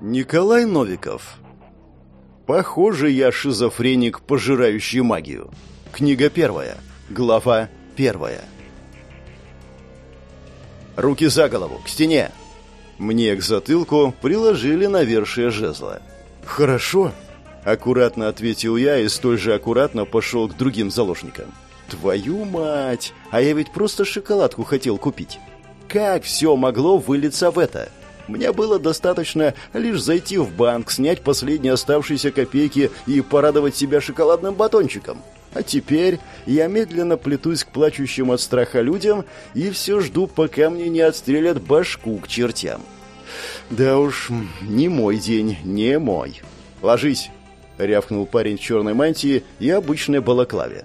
Николай Новиков Похоже, я шизофреник, пожирающий магию. Книга первая. Глава первая. Руки за голову, к стене. Мне к затылку приложили навершие жезла. Хорошо, аккуратно ответил я и столь же аккуратно пошел к другим заложникам. Твою мать, а я ведь просто шоколадку хотел купить. Как все могло вылиться в это? Мне было достаточно лишь зайти в банк, снять последние оставшиеся копейки и порадовать себя шоколадным батончиком. А теперь я медленно плетусь к плачущим от страха людям и все жду, пока мне не отстрелят башку к чертям. Да уж, не мой день, не мой. «Ложись!» — рявкнул парень в черной мантии и обычной балаклаве.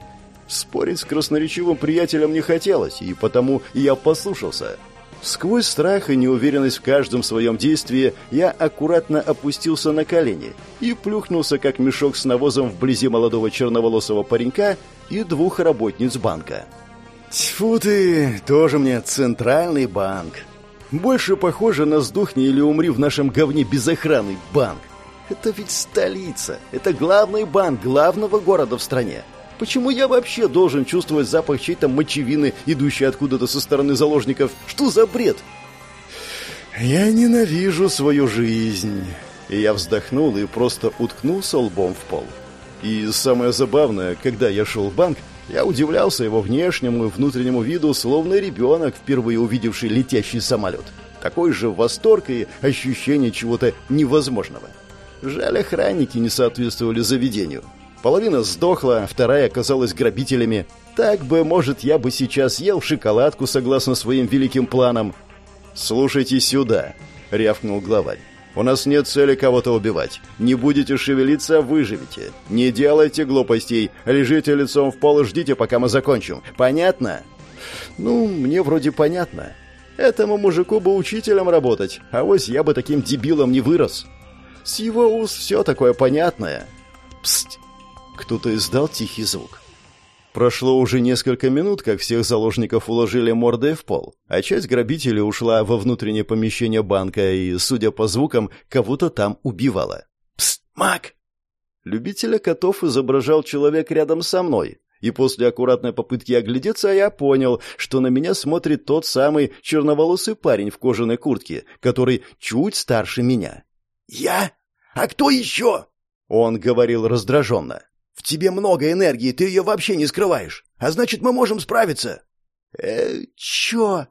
Спорить с красноречивым приятелем не хотелось, и потому я послушался — Сквозь страх и неуверенность в каждом своем действии я аккуратно опустился на колени и плюхнулся, как мешок с навозом вблизи молодого черноволосого паренька и двух работниц банка. Тьфу ты, тоже мне центральный банк. Больше похоже на «сдохни или умри в нашем говне без охраны» банк. Это ведь столица, это главный банк главного города в стране. Почему я вообще должен чувствовать запах чьей-то мочевины, идущей откуда-то со стороны заложников? Что за бред? Я ненавижу свою жизнь. И я вздохнул и просто уткнулся лбом в пол. И самое забавное, когда я шел в банк, я удивлялся его внешнему и внутреннему виду, словно ребенок, впервые увидевший летящий самолет. Такой же восторг и ощущение чего-то невозможного. Жаль, охранники не соответствовали заведению. Половина сдохла, вторая оказалась грабителями. Так бы, может, я бы сейчас ел шоколадку согласно своим великим планам. «Слушайте сюда», — рявкнул главарь. «У нас нет цели кого-то убивать. Не будете шевелиться, выживете. Не делайте глупостей. Лежите лицом в пол и ждите, пока мы закончим. Понятно?» «Ну, мне вроде понятно. Этому мужику бы учителем работать, а вось я бы таким дебилом не вырос. С его уст все такое понятное». «Пст!» Кто-то издал тихий звук. Прошло уже несколько минут, как всех заложников уложили мордой в пол, а часть грабителей ушла во внутреннее помещение банка и, судя по звукам, кого-то там убивала. «Пст, маг!» Любителя котов изображал человек рядом со мной, и после аккуратной попытки оглядеться я понял, что на меня смотрит тот самый черноволосый парень в кожаной куртке, который чуть старше меня. «Я? А кто еще?» Он говорил раздраженно. Тебе много энергии, ты ее вообще не скрываешь. А значит, мы можем справиться. Э, чё?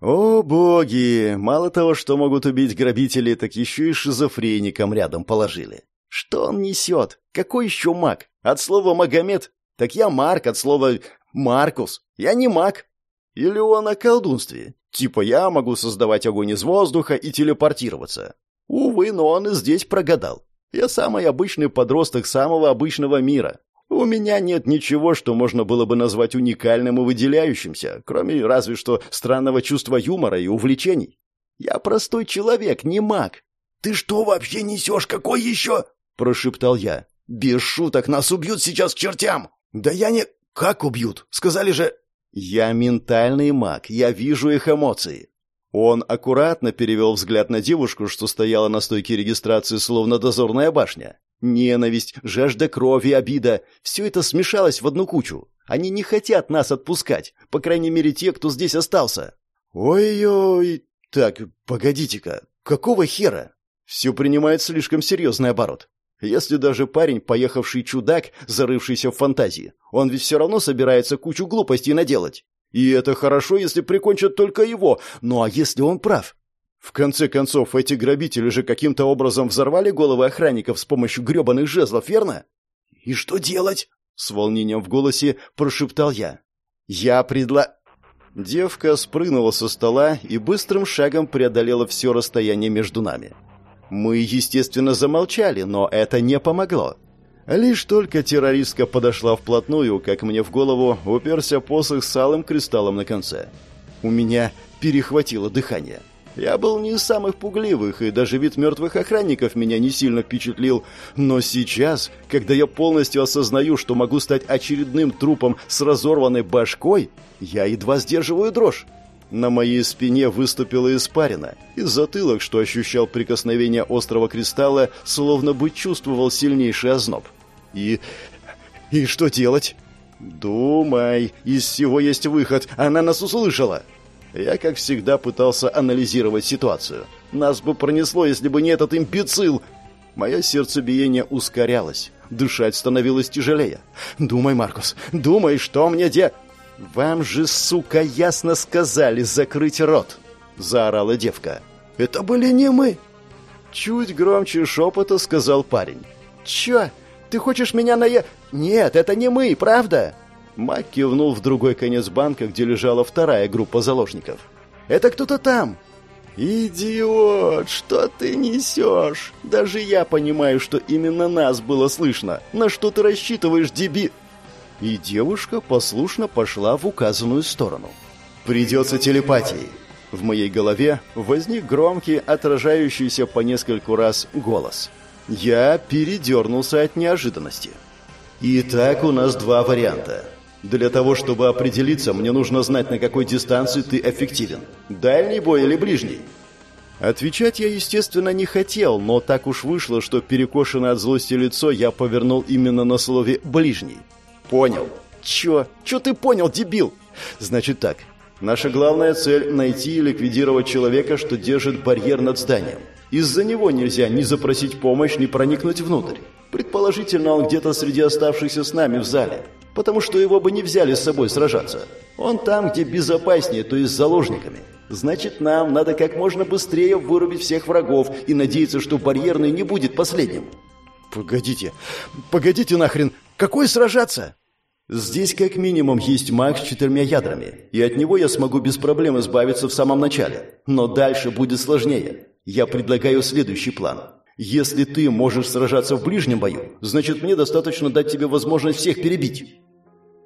О, боги! Мало того, что могут убить грабители, так еще и шизофреникам рядом положили. Что он несет? Какой еще маг? От слова «Магомед»? Так я Марк, от слова «Маркус». Я не маг. Или он о колдунстве? Типа я могу создавать огонь из воздуха и телепортироваться. Увы, но он и здесь прогадал. Я самый обычный подросток самого обычного мира. У меня нет ничего, что можно было бы назвать уникальным и выделяющимся, кроме разве что странного чувства юмора и увлечений. Я простой человек, не маг. «Ты что вообще несешь? Какой еще?» – прошептал я. «Без шуток, нас убьют сейчас к чертям!» «Да я не...» «Как убьют? Сказали же...» «Я ментальный маг, я вижу их эмоции. Он аккуратно перевел взгляд на девушку, что стояла на стойке регистрации, словно дозорная башня. Ненависть, жажда крови, обида — все это смешалось в одну кучу. Они не хотят нас отпускать, по крайней мере те, кто здесь остался. Ой-ой, так, погодите-ка, какого хера? Все принимает слишком серьезный оборот. Если даже парень, поехавший чудак, зарывшийся в фантазии, он ведь все равно собирается кучу глупостей наделать. И это хорошо, если прикончат только его. Ну а если он прав? В конце концов, эти грабители же каким-то образом взорвали головы охранников с помощью гребаных жезлов, верно? И что делать? С волнением в голосе прошептал я. Я предла... Девка спрыгнула со стола и быстрым шагом преодолела все расстояние между нами. Мы, естественно, замолчали, но это не помогло. Лишь только террористка подошла вплотную, как мне в голову уперся посох с алым кристаллом на конце. У меня перехватило дыхание. Я был не из самых пугливых, и даже вид мертвых охранников меня не сильно впечатлил. Но сейчас, когда я полностью осознаю, что могу стать очередным трупом с разорванной башкой, я едва сдерживаю дрожь. На моей спине выступила испарина, и затылок, что ощущал прикосновение острого кристалла, словно бы чувствовал сильнейший озноб. И... и что делать? «Думай, из всего есть выход, она нас услышала!» Я, как всегда, пытался анализировать ситуацию. Нас бы пронесло, если бы не этот имбецил. Мое сердцебиение ускорялось. Дышать становилось тяжелее. «Думай, Маркус, думай, что мне де...» «Вам же, сука, ясно сказали закрыть рот!» Заорала девка. «Это были не мы!» Чуть громче шепота сказал парень. «Чё? Ты хочешь меня на...» «Нет, это не мы, правда?» Мак кивнул в другой конец банка, где лежала вторая группа заложников. «Это кто-то там!» «Идиот! Что ты несешь? Даже я понимаю, что именно нас было слышно. На что ты рассчитываешь, деби...» И девушка послушно пошла в указанную сторону. «Придется телепатией!» В моей голове возник громкий, отражающийся по нескольку раз голос. Я передернулся от неожиданности. «Итак, у нас два варианта. Для того, чтобы определиться, мне нужно знать, на какой дистанции ты эффективен. Дальний бой или ближний? Отвечать я, естественно, не хотел, но так уж вышло, что перекошенное от злости лицо я повернул именно на слове «ближний». Понял. Чё? Чё ты понял, дебил? Значит так. Наша главная цель — найти и ликвидировать человека, что держит барьер над зданием. Из-за него нельзя ни запросить помощь, ни проникнуть внутрь. Предположительно, он где-то среди оставшихся с нами в зале потому что его бы не взяли с собой сражаться. Он там, где безопаснее, то есть с заложниками. Значит, нам надо как можно быстрее вырубить всех врагов и надеяться, что барьерный не будет последним. Погодите, погодите нахрен, какой сражаться? Здесь как минимум есть маг с четырьмя ядрами, и от него я смогу без проблем избавиться в самом начале. Но дальше будет сложнее. Я предлагаю следующий план. Если ты можешь сражаться в ближнем бою, значит мне достаточно дать тебе возможность всех перебить.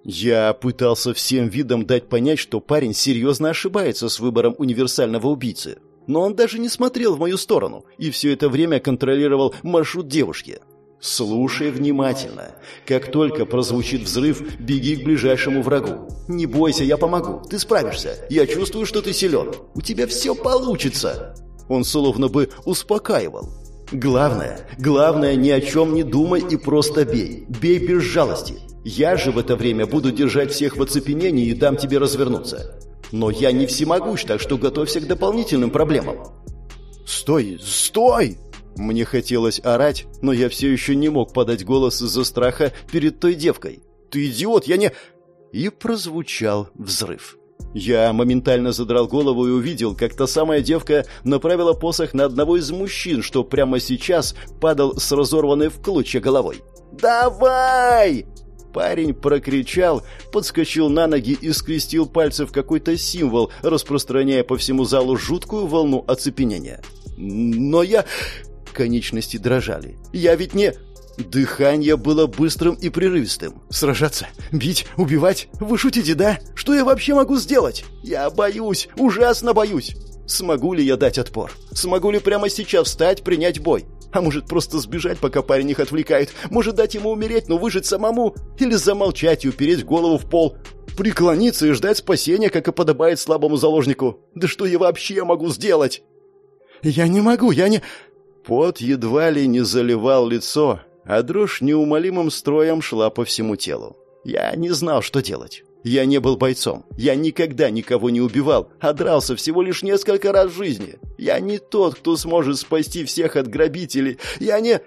Я пытался всем видом дать понять, что парень серьезно ошибается с выбором универсального убийцы. Но он даже не смотрел в мою сторону и все это время контролировал маршрут девушки. Слушай внимательно. Как только прозвучит взрыв, беги к ближайшему врагу. Не бойся, я помогу. Ты справишься. Я чувствую, что ты силен. У тебя все получится. Он словно бы успокаивал. Главное, главное, ни о чем не думай и просто бей. Бей без жалости. Я же в это время буду держать всех в оцепенении и дам тебе развернуться. Но я не всемогущ, так что готовься к дополнительным проблемам. Стой, стой! Мне хотелось орать, но я все еще не мог подать голос из-за страха перед той девкой. Ты идиот, я не... И прозвучал взрыв. Я моментально задрал голову и увидел, как та самая девка направила посох на одного из мужчин, что прямо сейчас падал с разорванной в клочья головой. «Давай!» Парень прокричал, подскочил на ноги и скрестил пальцы в какой-то символ, распространяя по всему залу жуткую волну оцепенения. Но я... Конечности дрожали. Я ведь не... Дыхание было быстрым и прерывистым. Сражаться, бить, убивать? Вы шутите, да? Что я вообще могу сделать? Я боюсь, ужасно боюсь. Смогу ли я дать отпор? Смогу ли прямо сейчас встать, принять бой? А может, просто сбежать, пока парень их отвлекает? Может, дать ему умереть, но выжить самому? Или замолчать и упереть голову в пол? Преклониться и ждать спасения, как и подобает слабому заложнику? Да что я вообще могу сделать? Я не могу, я не... Пот едва ли не заливал лицо, а дрожь неумолимым строем шла по всему телу. Я не знал, что делать. Я не был бойцом. Я никогда никого не убивал, а дрался всего лишь несколько раз в жизни. Я не тот, кто сможет спасти всех от грабителей. Я не...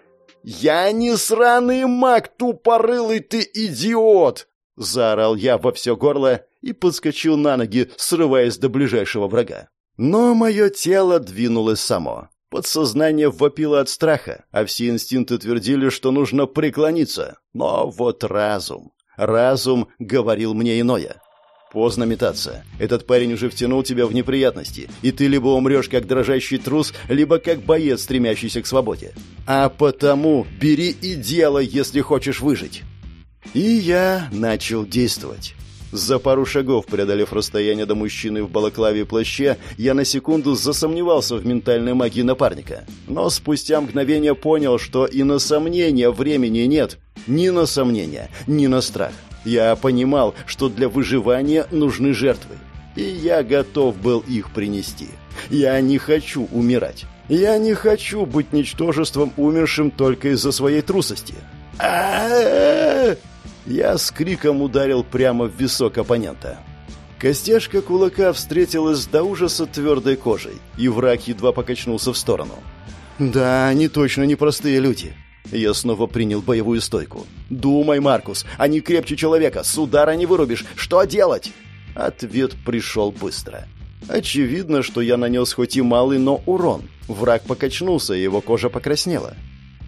Я не сраный маг, тупорылый ты идиот! Заорал я во все горло и подскочил на ноги, срываясь до ближайшего врага. Но мое тело двинулось само. Подсознание вопило от страха, а все инстинкты твердили, что нужно преклониться. Но вот разум... Разум говорил мне иное. Поздно метаться. Этот парень уже втянул тебя в неприятности, и ты либо умрешь как дрожащий трус, либо как боец, стремящийся к свободе. А потому бери и делай, если хочешь выжить. И я начал действовать. За пару шагов, преодолев расстояние до мужчины в балаклаве и плаще, я на секунду засомневался в ментальной магии напарника. Но спустя мгновение понял, что и на сомнения времени нет. Ни на сомнения, ни на страх. Я понимал, что для выживания нужны жертвы. И я готов был их принести. Я не хочу умирать. Я не хочу быть ничтожеством, умершим только из-за своей трусости. Я с криком ударил прямо в висок оппонента. Костяшка кулака встретилась до ужаса твердой кожей, и враг едва покачнулся в сторону. «Да, они точно непростые люди». Я снова принял боевую стойку. «Думай, Маркус, они крепче человека, с удара не вырубишь. Что делать?» Ответ пришел быстро. Очевидно, что я нанес хоть и малый, но урон. Враг покачнулся, и его кожа покраснела.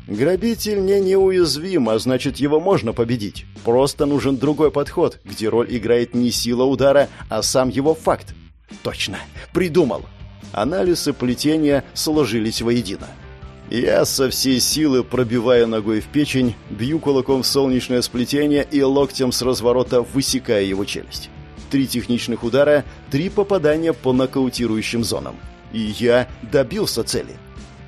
Грабитель не неуязвим, а значит его можно победить. Просто нужен другой подход, где роль играет не сила удара, а сам его факт. Точно, придумал. Анализы плетения сложились воедино. Я со всей силы пробиваю ногой в печень, бью кулаком в солнечное сплетение и локтем с разворота высекаю его челюсть. Три техничных удара, три попадания по нокаутирующим зонам. И я добился цели.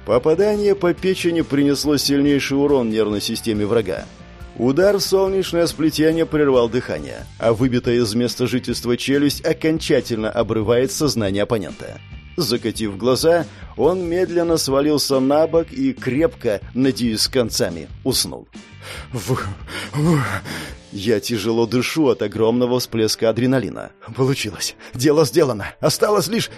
Попадание по печени принесло сильнейший урон нервной системе врага. Удар в солнечное сплетение прервал дыхание, а выбитая из места жительства челюсть окончательно обрывает сознание оппонента. Закатив глаза, он медленно свалился на бок и крепко, надеюсь, концами, уснул. Я тяжело дышу от огромного всплеска адреналина. Получилось. Дело сделано. Осталось лишь...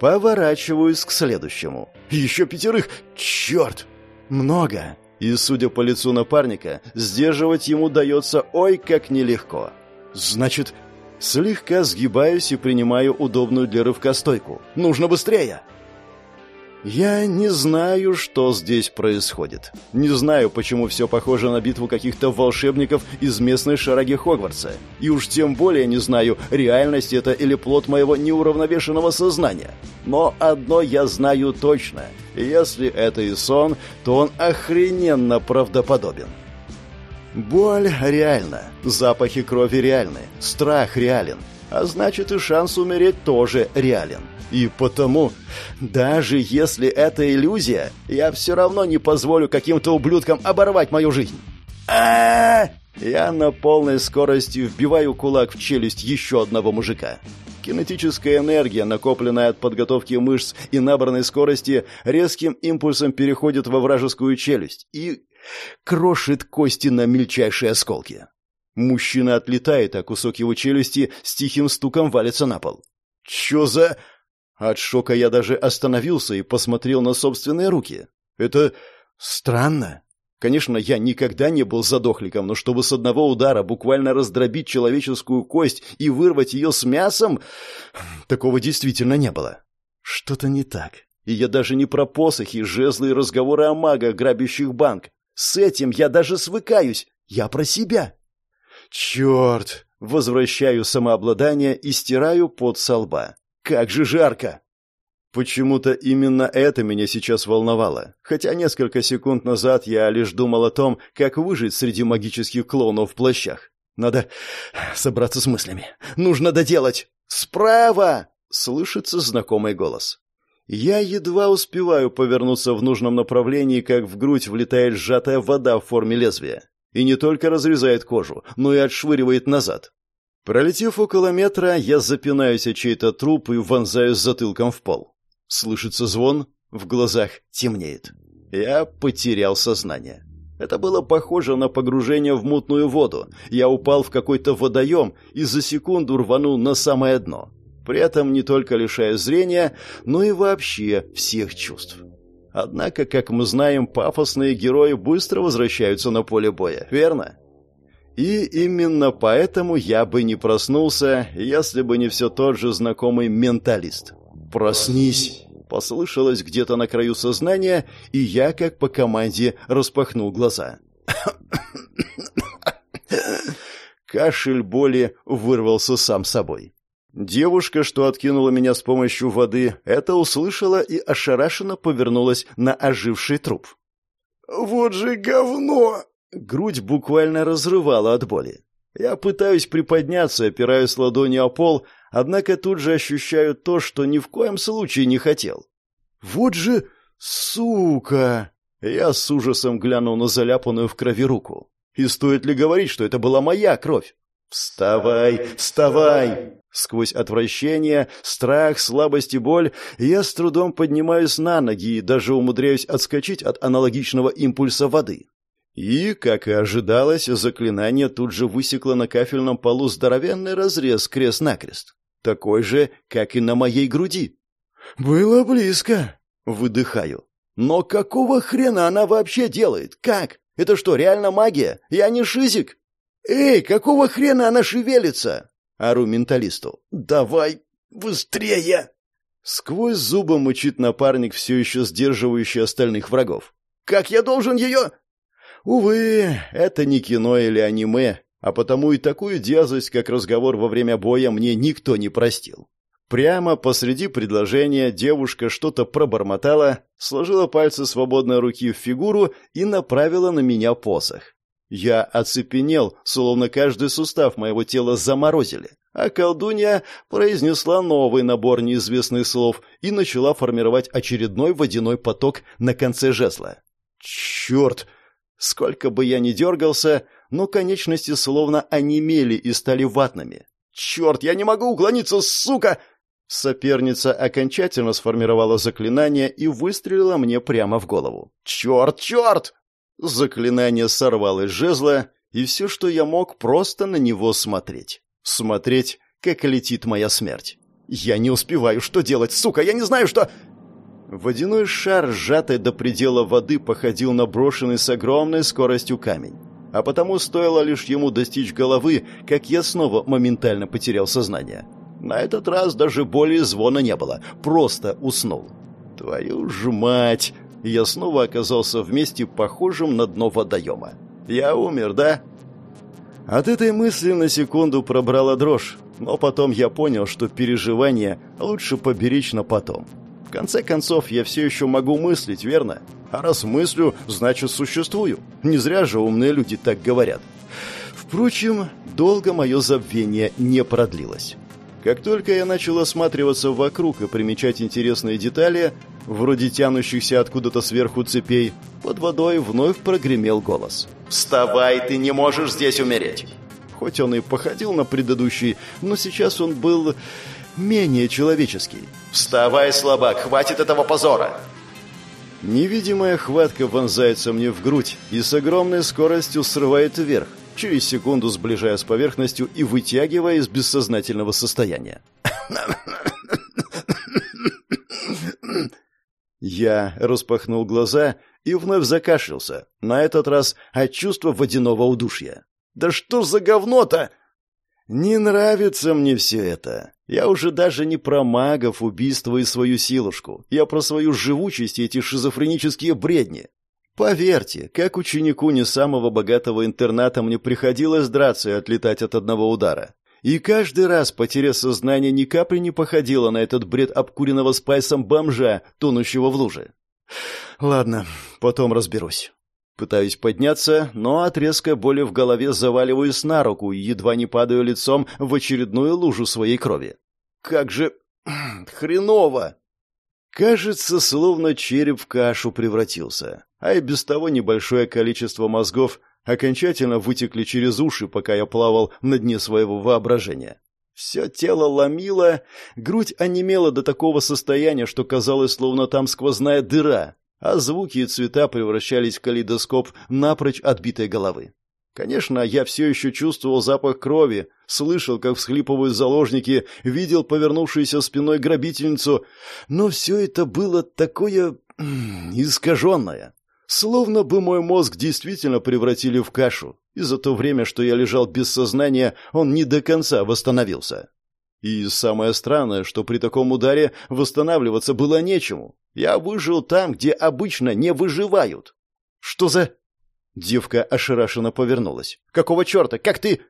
Поворачиваюсь к следующему. Еще пятерых. Черт! Много. И, судя по лицу напарника, сдерживать ему дается ой как нелегко. Значит, слегка сгибаюсь и принимаю удобную для рывка стойку. Нужно быстрее. Я не знаю, что здесь происходит. Не знаю, почему все похоже на битву каких-то волшебников из местной шараги Хогвартса. И уж тем более не знаю, реальность это или плод моего неуравновешенного сознания. Но одно я знаю точно. Если это и сон, то он охрененно правдоподобен. Боль реальна, запахи крови реальны, страх реален, а значит и шанс умереть тоже реален. И потому, даже если это иллюзия, я все равно не позволю каким-то ублюдкам оборвать мою жизнь. а Я на полной скорости вбиваю кулак в челюсть еще одного мужика. Кинетическая энергия, накопленная от подготовки мышц и набранной скорости, резким импульсом переходит во вражескую челюсть и крошит кости на мельчайшие осколки. Мужчина отлетает, а кусок его челюсти с тихим стуком валится на пол. «Чё за...» От шока я даже остановился и посмотрел на собственные руки. Это странно. Конечно, я никогда не был задохликом, но чтобы с одного удара буквально раздробить человеческую кость и вырвать ее с мясом, такого действительно не было. Что-то не так. И я даже не про посохи, жезлы и разговоры о магах, грабящих банк. С этим я даже свыкаюсь. Я про себя. Черт! Возвращаю самообладание и стираю пот со лба. Как же жарко! Почему-то именно это меня сейчас волновало, хотя несколько секунд назад я лишь думал о том, как выжить среди магических клоунов в плащах. Надо собраться с мыслями. Нужно доделать. Справа! Слышится знакомый голос. Я едва успеваю повернуться в нужном направлении, как в грудь влетает сжатая вода в форме лезвия. И не только разрезает кожу, но и отшвыривает назад. Пролетев около метра, я запинаюсь о чей-то труп и вонзаюсь затылком в пол. Слышится звон, в глазах темнеет. Я потерял сознание. Это было похоже на погружение в мутную воду. Я упал в какой-то водоем и за секунду рванул на самое дно. При этом не только лишая зрения, но и вообще всех чувств. Однако, как мы знаем, пафосные герои быстро возвращаются на поле боя, верно? И именно поэтому я бы не проснулся, если бы не все тот же знакомый менталист. «Проснись!» Послышалось где-то на краю сознания, и я, как по команде, распахнул глаза. Кашель боли вырвался сам собой. Девушка, что откинула меня с помощью воды, это услышала и ошарашенно повернулась на оживший труп. «Вот же говно!» Грудь буквально разрывала от боли. Я пытаюсь приподняться, опираюсь ладонью о пол, однако тут же ощущаю то, что ни в коем случае не хотел. «Вот же сука!» Я с ужасом глянул на заляпанную в крови руку. «И стоит ли говорить, что это была моя кровь?» «Вставай, вставай!» Сквозь отвращение, страх, слабость и боль я с трудом поднимаюсь на ноги и даже умудряюсь отскочить от аналогичного импульса воды. И, как и ожидалось, заклинание тут же высекло на кафельном полу здоровенный разрез крест-накрест. Такой же, как и на моей груди. «Было близко», — выдыхаю. «Но какого хрена она вообще делает? Как? Это что, реально магия? Я не шизик?» «Эй, какого хрена она шевелится?» Ору менталисту. «Давай быстрее!» Сквозь зубы мычит напарник, все еще сдерживающий остальных врагов. «Как я должен ее...» Увы, это не кино или аниме, а потому и такую дерзость, как разговор во время боя, мне никто не простил. Прямо посреди предложения девушка что-то пробормотала, сложила пальцы свободной руки в фигуру и направила на меня посох. Я оцепенел, словно каждый сустав моего тела заморозили, а колдунья произнесла новый набор неизвестных слов и начала формировать очередной водяной поток на конце жезла. «Черт!» Сколько бы я ни дергался, но конечности словно онемели и стали ватными. «Черт, я не могу уклониться, сука!» Соперница окончательно сформировала заклинание и выстрелила мне прямо в голову. «Черт, черт!» Заклинание сорвалось жезла, и все, что я мог, просто на него смотреть. Смотреть, как летит моя смерть. «Я не успеваю, что делать, сука, я не знаю, что...» Водяной шар, сжатый до предела воды, походил на брошенный с огромной скоростью камень. А потому стоило лишь ему достичь головы, как я снова моментально потерял сознание. На этот раз даже боли звона не было, просто уснул. Твою ж мать! Я снова оказался в месте, похожем на дно водоема. Я умер, да? От этой мысли на секунду пробрала дрожь, но потом я понял, что переживания лучше поберечь на потом. В конце концов, я все еще могу мыслить, верно? А раз мыслю, значит существую. Не зря же умные люди так говорят. Впрочем, долго мое забвение не продлилось. Как только я начал осматриваться вокруг и примечать интересные детали, вроде тянущихся откуда-то сверху цепей, под водой вновь прогремел голос. «Вставай, ты не можешь здесь умереть!» Хоть он и походил на предыдущий, но сейчас он был менее человеческий. «Вставай, слабак, хватит этого позора!» Невидимая хватка вонзается мне в грудь и с огромной скоростью срывает вверх, через секунду сближая с поверхностью и вытягивая из бессознательного состояния. Я распахнул глаза и вновь закашлялся, на этот раз от чувства водяного удушья. «Да что за говно-то?» «Не нравится мне все это. Я уже даже не про магов, убийство и свою силушку. Я про свою живучесть и эти шизофренические бредни. Поверьте, как ученику не самого богатого интерната мне приходилось драться и отлетать от одного удара. И каждый раз потеря сознания ни капли не походила на этот бред обкуренного спайсом бомжа, тонущего в луже. Ладно, потом разберусь. Пытаюсь подняться, но от резкой боли в голове заваливаюсь на руку и едва не падаю лицом в очередную лужу своей крови. Как же хреново! Кажется, словно череп в кашу превратился, а и без того небольшое количество мозгов окончательно вытекли через уши, пока я плавал на дне своего воображения. Все тело ломило, грудь онемела до такого состояния, что казалось, словно там сквозная дыра, а звуки и цвета превращались в калейдоскоп напрочь отбитой головы. Конечно, я все еще чувствовал запах крови, слышал, как всхлипывают заложники, видел повернувшуюся спиной грабительницу, но все это было такое искаженное. Словно бы мой мозг действительно превратили в кашу, и за то время, что я лежал без сознания, он не до конца восстановился. И самое странное, что при таком ударе восстанавливаться было нечему. Я выжил там, где обычно не выживают. Что за... Девка ошарашенно повернулась. «Какого черта? Как ты...»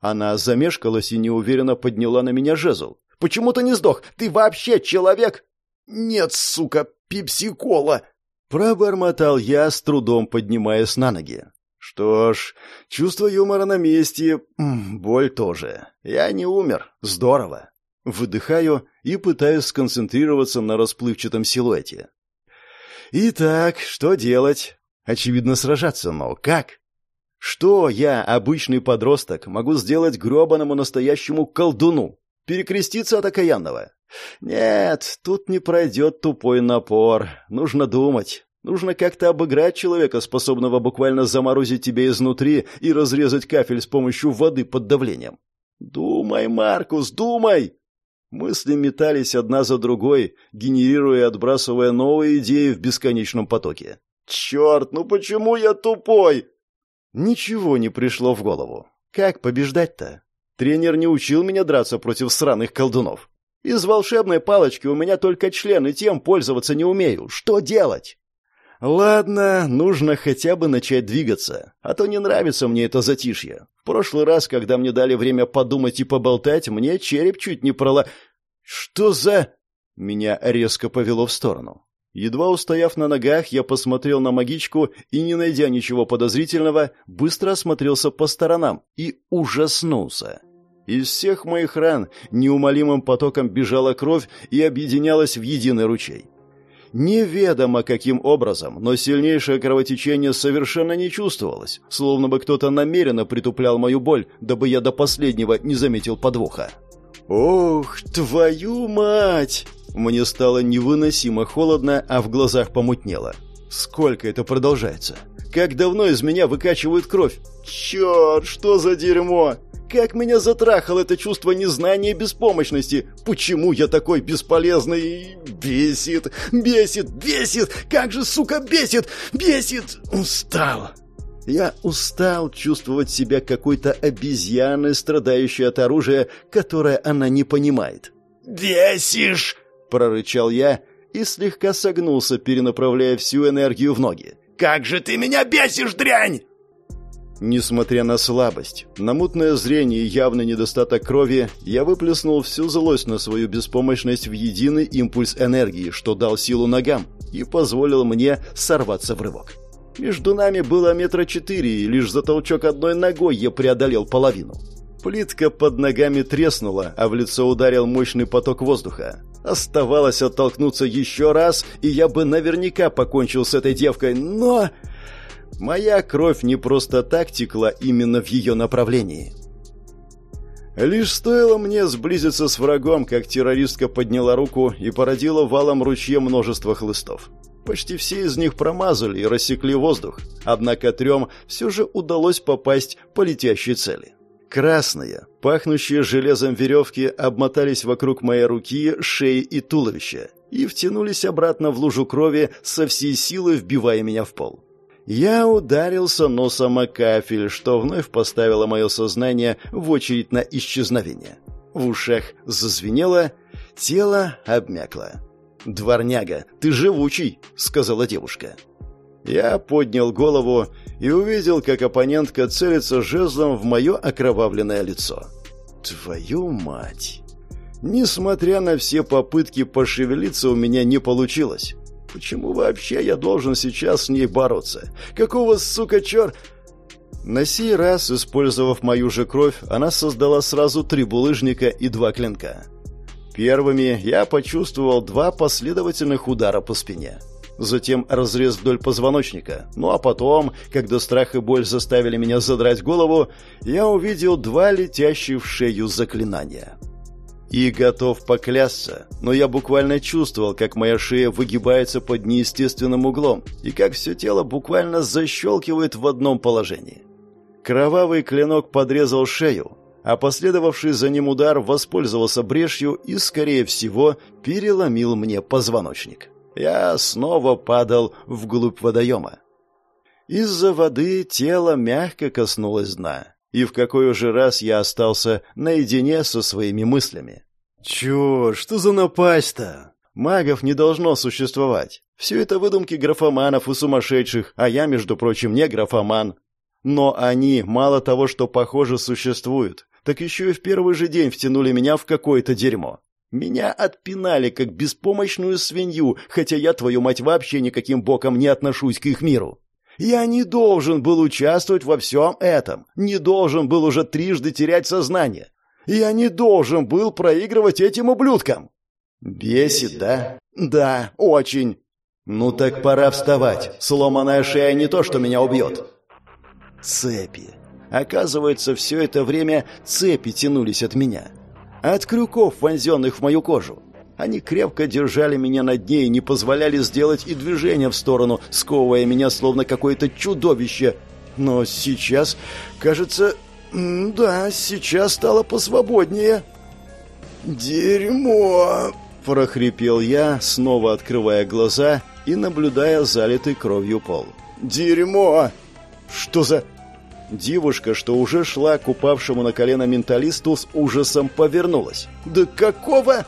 Она замешкалась и неуверенно подняла на меня жезл. «Почему ты не сдох? Ты вообще человек?» «Нет, сука, пипсикола!» Пробормотал я, с трудом поднимаясь на ноги. Что ж, чувство юмора на месте, боль тоже. Я не умер. Здорово. Выдыхаю и пытаюсь сконцентрироваться на расплывчатом силуэте. Итак, что делать? Очевидно, сражаться, но как? Что я, обычный подросток, могу сделать грёбаному настоящему колдуну? Перекреститься от окаянного? Нет, тут не пройдет тупой напор. Нужно думать. Нужно как-то обыграть человека, способного буквально заморозить тебя изнутри и разрезать кафель с помощью воды под давлением. Думай, Маркус, думай! Мысли метались одна за другой, генерируя и отбрасывая новые идеи в бесконечном потоке. «Черт, ну почему я тупой?» Ничего не пришло в голову. Как побеждать-то? Тренер не учил меня драться против сраных колдунов. Из волшебной палочки у меня только член, и тем пользоваться не умею. Что делать? Ладно, нужно хотя бы начать двигаться, а то не нравится мне это затишье. В прошлый раз, когда мне дали время подумать и поболтать, мне череп чуть не прола... Что за... Меня резко повело в сторону. Едва устояв на ногах, я посмотрел на магичку и, не найдя ничего подозрительного, быстро осмотрелся по сторонам и ужаснулся. Из всех моих ран неумолимым потоком бежала кровь и объединялась в единый ручей. Неведомо каким образом, но сильнейшее кровотечение совершенно не чувствовалось, словно бы кто-то намеренно притуплял мою боль, дабы я до последнего не заметил подвоха. «Ох, твою мать!» Мне стало невыносимо холодно, а в глазах помутнело. «Сколько это продолжается? Как давно из меня выкачивают кровь? Черт, что за дерьмо!» Как меня затрахало это чувство незнания и беспомощности. Почему я такой бесполезный? Бесит, бесит, бесит. Как же, сука, бесит, бесит. Устал. Я устал чувствовать себя какой-то обезьяной, страдающей от оружия, которое она не понимает. «Бесишь!» — прорычал я и слегка согнулся, перенаправляя всю энергию в ноги. «Как же ты меня бесишь, дрянь!» Несмотря на слабость, на мутное зрение и явный недостаток крови, я выплеснул всю злость на свою беспомощность в единый импульс энергии, что дал силу ногам и позволил мне сорваться в рывок. Между нами было метра четыре, и лишь за толчок одной ногой я преодолел половину. Плитка под ногами треснула, а в лицо ударил мощный поток воздуха. Оставалось оттолкнуться еще раз, и я бы наверняка покончил с этой девкой, но... Моя кровь не просто так текла именно в ее направлении. Лишь стоило мне сблизиться с врагом, как террористка подняла руку и породила валом ручье множество хлыстов. Почти все из них промазали и рассекли воздух, однако трем все же удалось попасть по летящей цели. Красные, пахнущие железом веревки, обмотались вокруг моей руки, шеи и туловища и втянулись обратно в лужу крови со всей силы, вбивая меня в пол. Я ударился носом о кафель, что вновь поставило мое сознание в очередь на исчезновение. В ушах зазвенело, тело обмякло. «Дворняга, ты живучий», — сказала девушка. Я поднял голову и увидел, как оппонентка целится жезлом в мое окровавленное лицо. «Твою мать!» Несмотря на все попытки пошевелиться, у меня не получилось. Почему вообще я должен сейчас с ней бороться? Какого, сука, чер... На сей раз, использовав мою же кровь, она создала сразу три булыжника и два клинка. Первыми я почувствовал два последовательных удара по спине. Затем разрез вдоль позвоночника. Ну а потом, когда страх и боль заставили меня задрать голову, я увидел два летящих в шею заклинания. И готов поклясться, но я буквально чувствовал, как моя шея выгибается под неестественным углом и как все тело буквально защелкивает в одном положении. Кровавый клинок подрезал шею, а последовавший за ним удар воспользовался брешью и, скорее всего, переломил мне позвоночник. Я снова падал вглубь водоема. Из-за воды тело мягко коснулось дна и в какой уже раз я остался наедине со своими мыслями. Чё, что за напасть-то? Магов не должно существовать. Все это выдумки графоманов и сумасшедших, а я, между прочим, не графоман. Но они мало того, что похоже существуют, так еще и в первый же день втянули меня в какое-то дерьмо. Меня отпинали как беспомощную свинью, хотя я, твою мать, вообще никаким боком не отношусь к их миру. Я не должен был участвовать во всем этом, не должен был уже трижды терять сознание. Я не должен был проигрывать этим ублюдкам. Бесит, да? Да, очень. Ну так пора вставать. Сломанная шея не то, что меня убьет. Цепи. Оказывается, все это время цепи тянулись от меня. От крюков, вонзенных в мою кожу. Они крепко держали меня на дне и не позволяли сделать и движение в сторону, сковывая меня словно какое-то чудовище. Но сейчас, кажется, да, сейчас стало посвободнее. «Дерьмо!» – прохрипел я, снова открывая глаза и наблюдая залитый кровью пол. «Дерьмо!» «Что за...» Девушка, что уже шла к упавшему на колено менталисту, с ужасом повернулась. «Да какого...»